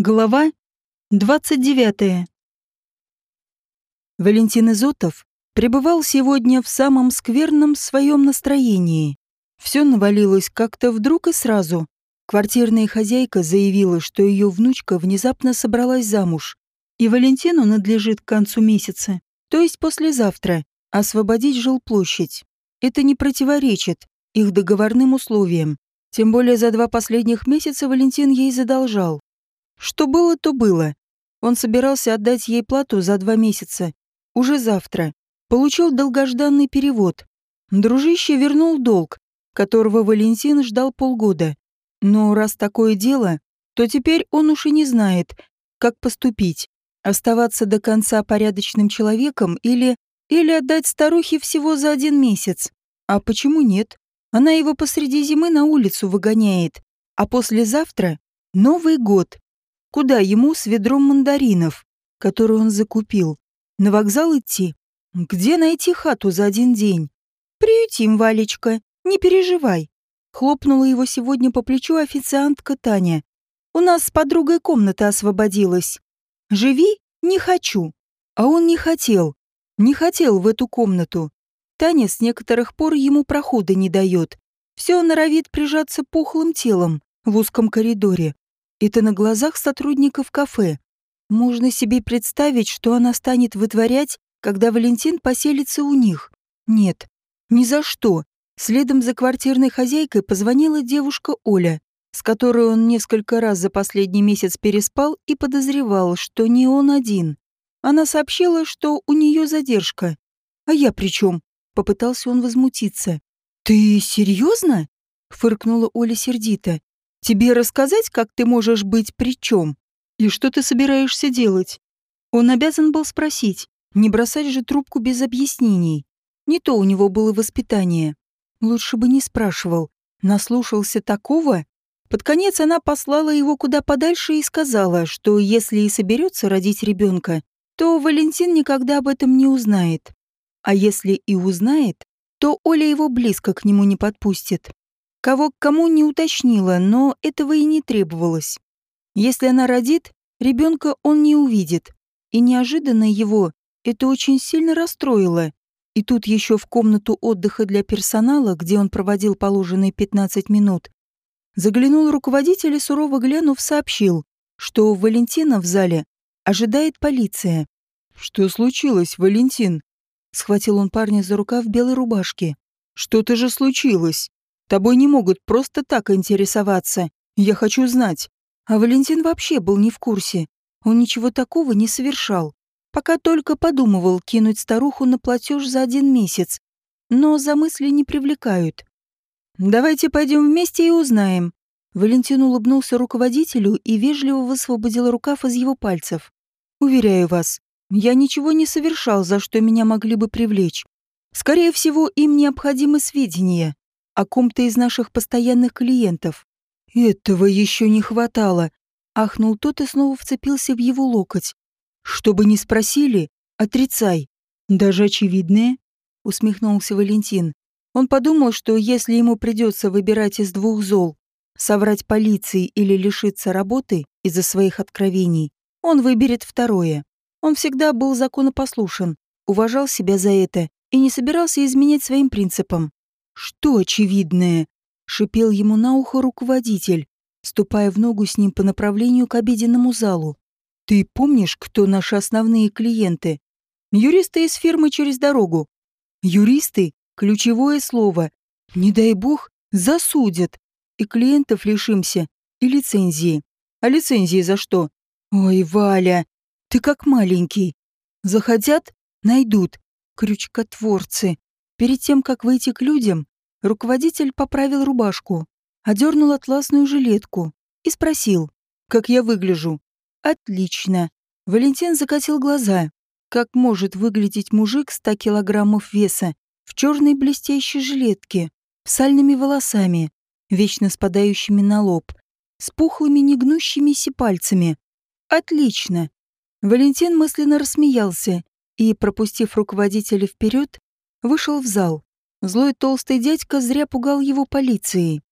Глава 29. Валентин Изотов пребывал сегодня в самом скверном своем настроении. Все навалилось как-то вдруг и сразу. Квартирная хозяйка заявила, что ее внучка внезапно собралась замуж, и Валентину надлежит к концу месяца, то есть послезавтра, освободить жилплощадь. Это не противоречит их договорным условиям. Тем более за два последних месяца Валентин ей задолжал. Что было, то было. Он собирался отдать ей плату за два месяца. Уже завтра. Получил долгожданный перевод. Дружище вернул долг, которого Валентин ждал полгода. Но раз такое дело, то теперь он уж и не знает, как поступить. Оставаться до конца порядочным человеком или... или отдать старухе всего за один месяц. А почему нет? Она его посреди зимы на улицу выгоняет. А послезавтра — Новый год. Куда ему с ведром мандаринов, который он закупил? На вокзал идти? Где найти хату за один день? Приютим, Валечка, не переживай. Хлопнула его сегодня по плечу официантка Таня. У нас с подругой комната освободилась. Живи? Не хочу. А он не хотел. Не хотел в эту комнату. Таня с некоторых пор ему прохода не дает. Все норовит прижаться пухлым телом в узком коридоре. Это на глазах сотрудников кафе. Можно себе представить, что она станет вытворять, когда Валентин поселится у них. Нет, ни за что. Следом за квартирной хозяйкой позвонила девушка Оля, с которой он несколько раз за последний месяц переспал и подозревал, что не он один. Она сообщила, что у нее задержка. «А я при чем? попытался он возмутиться. «Ты серьезно?» — фыркнула Оля сердито. Тебе рассказать, как ты можешь быть при чем? И что ты собираешься делать? Он обязан был спросить, не бросать же трубку без объяснений. Не то у него было воспитание. Лучше бы не спрашивал. Наслушался такого? Под конец она послала его куда подальше и сказала, что если и соберется родить ребенка, то Валентин никогда об этом не узнает. А если и узнает, то Оля его близко к нему не подпустит. Кого к кому не уточнила, но этого и не требовалось. Если она родит, ребенка он не увидит. И неожиданно его это очень сильно расстроило. И тут еще в комнату отдыха для персонала, где он проводил положенные 15 минут, заглянул руководитель и сурово глянув сообщил, что Валентина в зале ожидает полиция. «Что случилось, Валентин?» Схватил он парня за рукав в белой рубашке. «Что-то же случилось!» Тобой не могут просто так интересоваться. Я хочу знать. А Валентин вообще был не в курсе. Он ничего такого не совершал. Пока только подумывал кинуть старуху на платеж за один месяц. Но за мысли не привлекают. «Давайте пойдем вместе и узнаем». Валентин улыбнулся руководителю и вежливо высвободил рукав из его пальцев. «Уверяю вас, я ничего не совершал, за что меня могли бы привлечь. Скорее всего, им необходимы сведения о ком-то из наших постоянных клиентов. Этого еще не хватало. Ахнул тот и снова вцепился в его локоть. Чтобы не спросили, отрицай. Даже очевидное, усмехнулся Валентин. Он подумал, что если ему придется выбирать из двух зол, соврать полиции или лишиться работы из-за своих откровений, он выберет второе. Он всегда был законопослушен, уважал себя за это и не собирался изменять своим принципам. «Что очевидное?» — шипел ему на ухо руководитель, ступая в ногу с ним по направлению к обеденному залу. «Ты помнишь, кто наши основные клиенты? Юристы из фирмы через дорогу. Юристы — ключевое слово. Не дай бог, засудят. И клиентов лишимся, и лицензии. А лицензии за что? Ой, Валя, ты как маленький. Захотят — найдут. Крючкотворцы. Перед тем, как выйти к людям, руководитель поправил рубашку, одернул атласную жилетку и спросил, как я выгляжу. «Отлично». Валентин закатил глаза. Как может выглядеть мужик 100 килограммов веса в черной блестящей жилетке, с сальными волосами, вечно спадающими на лоб, с пухлыми негнущимися пальцами? Отлично. Валентин мысленно рассмеялся и, пропустив руководителя вперед, вышел в зал. Злой толстый дядька зря пугал его полицией.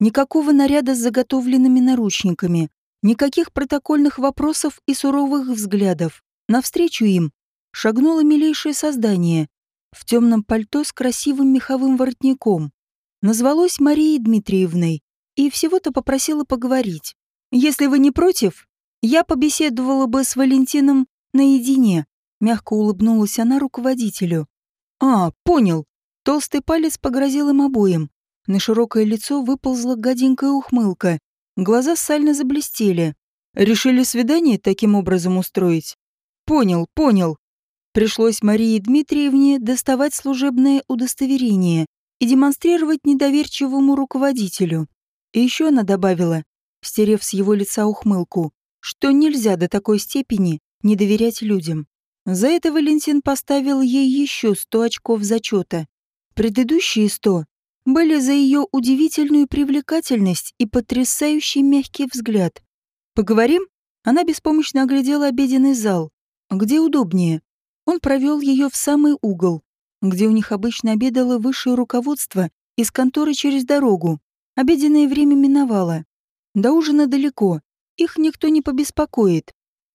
Никакого наряда с заготовленными наручниками, Никаких протокольных вопросов и суровых взглядов. Навстречу им шагнуло милейшее создание в темном пальто с красивым меховым воротником. Назвалось Марией Дмитриевной и всего-то попросила поговорить. «Если вы не против, я побеседовала бы с Валентином наедине», мягко улыбнулась она руководителю. «А, понял». Толстый палец погрозил им обоим. На широкое лицо выползла гаденькая ухмылка. Глаза сально заблестели. «Решили свидание таким образом устроить?» «Понял, понял». Пришлось Марии Дмитриевне доставать служебное удостоверение и демонстрировать недоверчивому руководителю. И еще она добавила, стерев с его лица ухмылку, что нельзя до такой степени не доверять людям. За это Валентин поставил ей еще сто очков зачета. Предыдущие сто были за ее удивительную привлекательность и потрясающий мягкий взгляд. «Поговорим?» Она беспомощно оглядела обеденный зал. «Где удобнее?» Он провел ее в самый угол, где у них обычно обедало высшее руководство из конторы через дорогу. Обеденное время миновало. До ужина далеко, их никто не побеспокоит.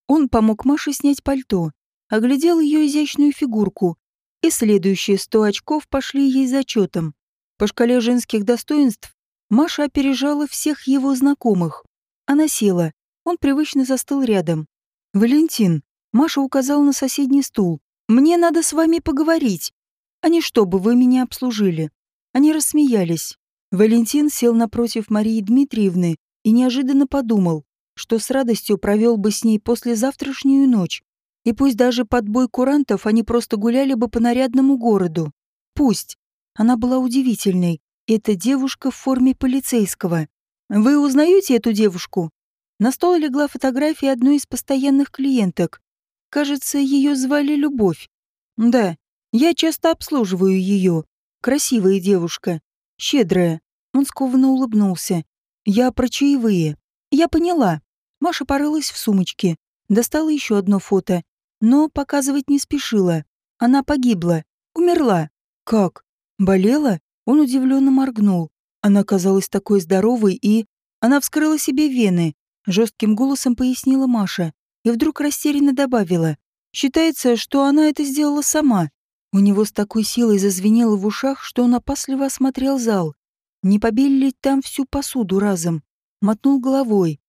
Он помог Маше снять пальто, оглядел ее изящную фигурку, и следующие сто очков пошли ей зачетом. По шкале женских достоинств Маша опережала всех его знакомых. Она села, он привычно застыл рядом. «Валентин», Маша указала на соседний стул, «мне надо с вами поговорить, а не чтобы вы меня обслужили». Они рассмеялись. Валентин сел напротив Марии Дмитриевны и неожиданно подумал, что с радостью провел бы с ней послезавтрашнюю ночь. И пусть даже под бой курантов они просто гуляли бы по нарядному городу. Пусть. Она была удивительной. Эта девушка в форме полицейского. Вы узнаете эту девушку? На стол легла фотография одной из постоянных клиенток. Кажется, ее звали Любовь. Да, я часто обслуживаю ее. Красивая девушка. Щедрая. Он скованно улыбнулся. Я про чаевые. Я поняла. Маша порылась в сумочке. Достала еще одно фото. Но показывать не спешила. Она погибла. Умерла. Как? Болела? Он удивленно моргнул. Она казалась такой здоровой и... Она вскрыла себе вены. Жестким голосом пояснила Маша. И вдруг растерянно добавила. Считается, что она это сделала сама. У него с такой силой зазвенело в ушах, что он опасливо осмотрел зал. Не побили ли там всю посуду разом? Мотнул головой.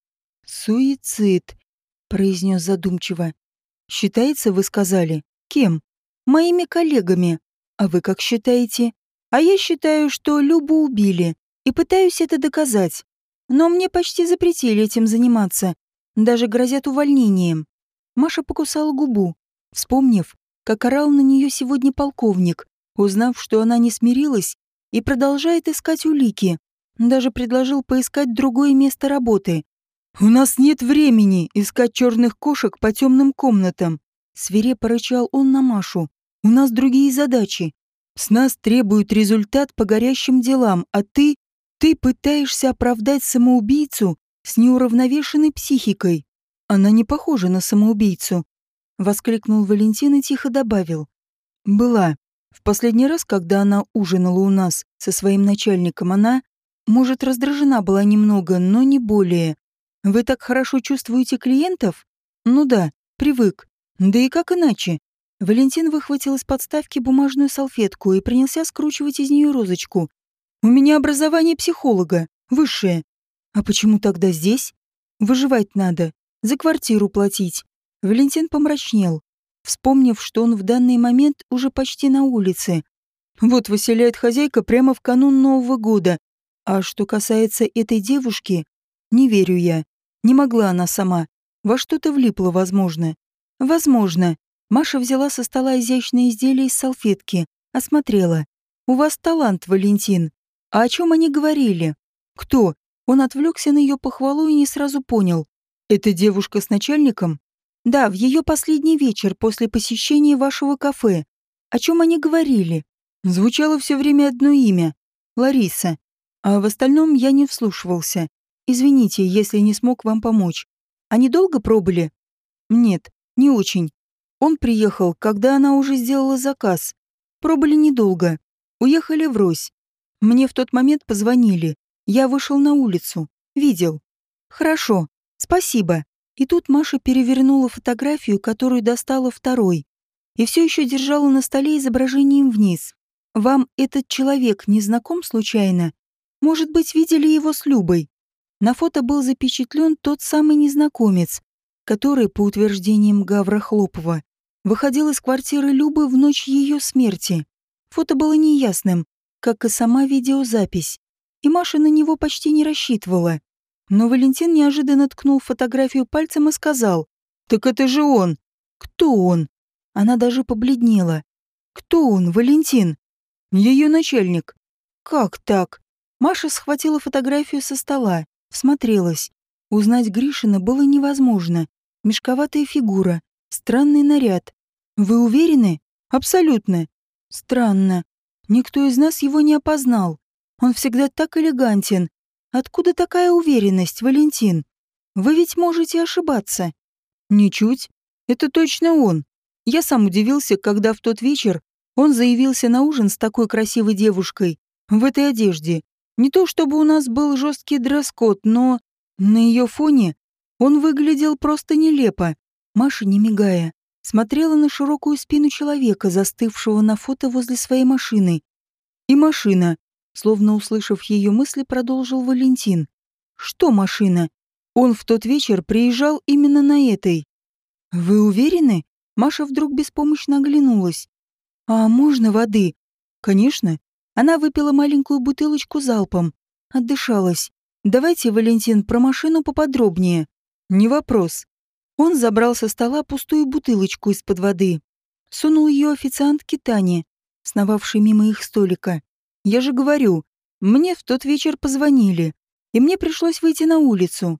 «Суицид», — произнес задумчиво. «Считается, вы сказали? Кем? Моими коллегами. А вы как считаете? А я считаю, что Любу убили, и пытаюсь это доказать. Но мне почти запретили этим заниматься. Даже грозят увольнением». Маша покусала губу, вспомнив, как орал на нее сегодня полковник, узнав, что она не смирилась и продолжает искать улики. Даже предложил поискать другое место работы. «У нас нет времени искать черных кошек по темным комнатам», свирепо рычал он на Машу. «У нас другие задачи. С нас требуют результат по горящим делам, а ты... Ты пытаешься оправдать самоубийцу с неуравновешенной психикой. Она не похожа на самоубийцу», — воскликнул Валентин и тихо добавил. «Была. В последний раз, когда она ужинала у нас со своим начальником, она, может, раздражена была немного, но не более. Вы так хорошо чувствуете клиентов? Ну да, привык. Да и как иначе? Валентин выхватил из подставки бумажную салфетку и принялся скручивать из нее розочку. У меня образование психолога, высшее. А почему тогда здесь? Выживать надо, за квартиру платить. Валентин помрачнел вспомнив, что он в данный момент уже почти на улице. Вот выселяет хозяйка прямо в канун Нового года. А что касается этой девушки, не верю я. Не могла она сама. Во что-то влипла, возможно. Возможно. Маша взяла со стола изящное изделие из салфетки, осмотрела. «У вас талант, Валентин. А о чем они говорили? Кто?» Он отвлекся на ее похвалу и не сразу понял. «Это девушка с начальником?» Да, в ее последний вечер после посещения вашего кафе. О чем они говорили? Звучало все время одно имя — Лариса. А в остальном я не вслушивался. Извините, если не смог вам помочь. Они долго пробыли? Нет, не очень. Он приехал, когда она уже сделала заказ. Пробыли недолго. Уехали врозь. Мне в тот момент позвонили. Я вышел на улицу. Видел. Хорошо. Спасибо. И тут Маша перевернула фотографию, которую достала второй, и все еще держала на столе изображением вниз. Вам этот человек не знаком случайно? Может быть, видели его с Любой? На фото был запечатлен тот самый незнакомец, который, по утверждениям Гавра Хлопова, выходил из квартиры Любы в ночь ее смерти. Фото было неясным, как и сама видеозапись, и Маша на него почти не рассчитывала. Но Валентин неожиданно ткнул фотографию пальцем и сказал, «Так это же он!» «Кто он?» Она даже побледнела. «Кто он, Валентин?» Ее начальник. Как так? Маша схватила фотографию со стола, всмотрелась. Узнать Гришина было невозможно. Мешковатая фигура, странный наряд. Вы уверены? Абсолютно. Странно. Никто из нас его не опознал. Он всегда так элегантен. Откуда такая уверенность, Валентин? Вы ведь можете ошибаться. Ничуть. Это точно он. Я сам удивился, когда в тот вечер он заявился на ужин с такой красивой девушкой, в этой одежде. Не то чтобы у нас был жесткий дресс-код, но на ее фоне он выглядел просто нелепо. Маша, не мигая, смотрела на широкую спину человека, застывшего на фото возле своей машины. И машина, словно услышав ее мысли, продолжил Валентин. Что машина? Он в тот вечер приезжал именно на этой. Вы уверены? Маша вдруг беспомощно оглянулась. «А можно воды?» «Конечно». Она выпила маленькую бутылочку залпом. Отдышалась. «Давайте, Валентин, про машину поподробнее». «Не вопрос». Он забрал со стола пустую бутылочку из-под воды. Сунул ее официантке Тане, сновавшей мимо их столика. «Я же говорю, мне в тот вечер позвонили, и мне пришлось выйти на улицу.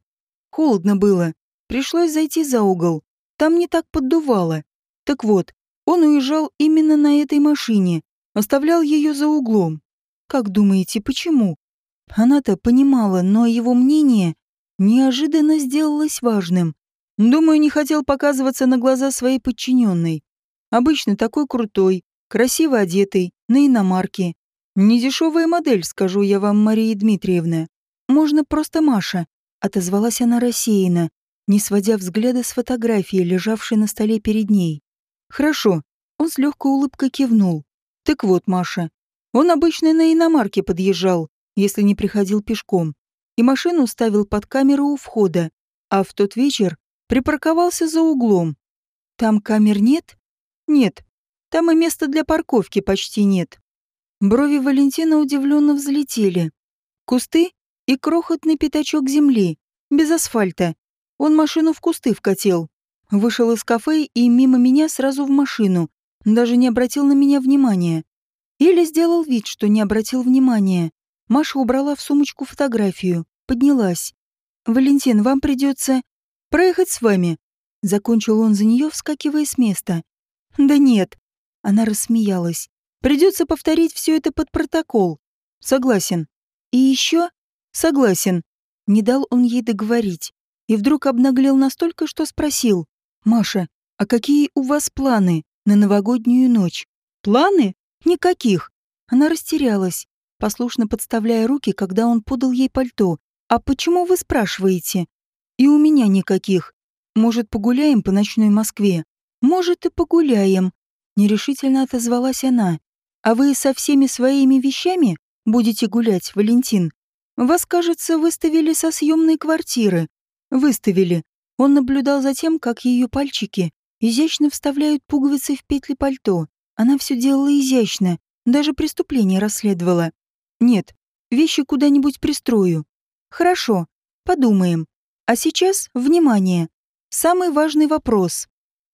Холодно было, пришлось зайти за угол. Там не так поддувало. Так вот, он уезжал именно на этой машине, оставлял ее за углом. Как думаете, почему? Она-то понимала, но его мнение неожиданно сделалось важным. Думаю, не хотел показываться на глаза своей подчиненной. Обычно такой крутой, красиво одетый, на иномарке. Недешевая модель, скажу я вам, Мария Дмитриевна. Можно просто Маша, отозвалась она рассеянно, не сводя взгляда с фотографии, лежавшей на столе перед ней. «Хорошо». Он с легкой улыбкой кивнул. «Так вот, Маша, он обычно на иномарке подъезжал, если не приходил пешком, и машину ставил под камеру у входа, а в тот вечер припарковался за углом. Там камер нет? Нет. Там и места для парковки почти нет. Брови Валентина удивленно взлетели. Кусты и крохотный пятачок земли, без асфальта. Он машину в кусты вкатил. Вышел из кафе и мимо меня сразу в машину, даже не обратил на меня внимания. Или сделал вид, что не обратил внимания. Маша убрала в сумочку фотографию, поднялась. «Валентин, вам придется проехать с вами», — закончил он за нее, вскакивая с места. «Да нет», — она рассмеялась. «Придется повторить все это под протокол. Согласен. И еще? Согласен». Не дал он ей договорить. И вдруг обнаглел настолько, что спросил. «Маша, а какие у вас планы на новогоднюю ночь?» «Планы? Никаких». Она растерялась, послушно подставляя руки, когда он подал ей пальто. «А почему вы спрашиваете?» «И у меня никаких. Может, погуляем по ночной Москве?» «Может, и погуляем», — нерешительно отозвалась она. «А вы со всеми своими вещами будете гулять, Валентин? Вас, кажется, выставили со съемной квартиры». «Выставили. Он наблюдал за тем, как ее пальчики изящно вставляют пуговицы в петли пальто. Она все делала изящно, даже преступление расследовала. Нет, вещи куда-нибудь пристрою. Хорошо, подумаем. А сейчас, внимание, самый важный вопрос.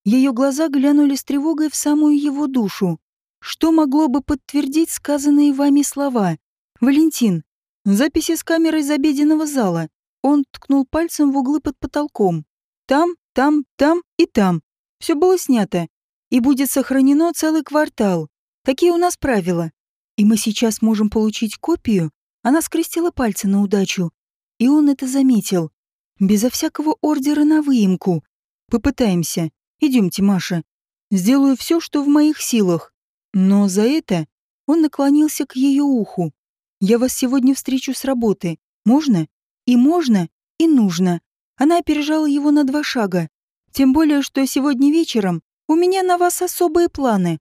Ее глаза глянули с тревогой в самую его душу. Что могло бы подтвердить сказанные вами слова? Валентин, записи с камерой из обеденного зала. Он ткнул пальцем в углы под потолком. Там, там, там и там. Все было снято. И будет сохранено целый квартал. Такие у нас правила. И мы сейчас можем получить копию. Она скрестила пальцы на удачу. И он это заметил. Безо всякого ордера на выемку. Попытаемся. Идемте, Маша. Сделаю все, что в моих силах. Но за это он наклонился к ее уху. Я вас сегодня встречу с работы. Можно? И можно, и нужно. Она опережала его на два шага. Тем более, что сегодня вечером у меня на вас особые планы.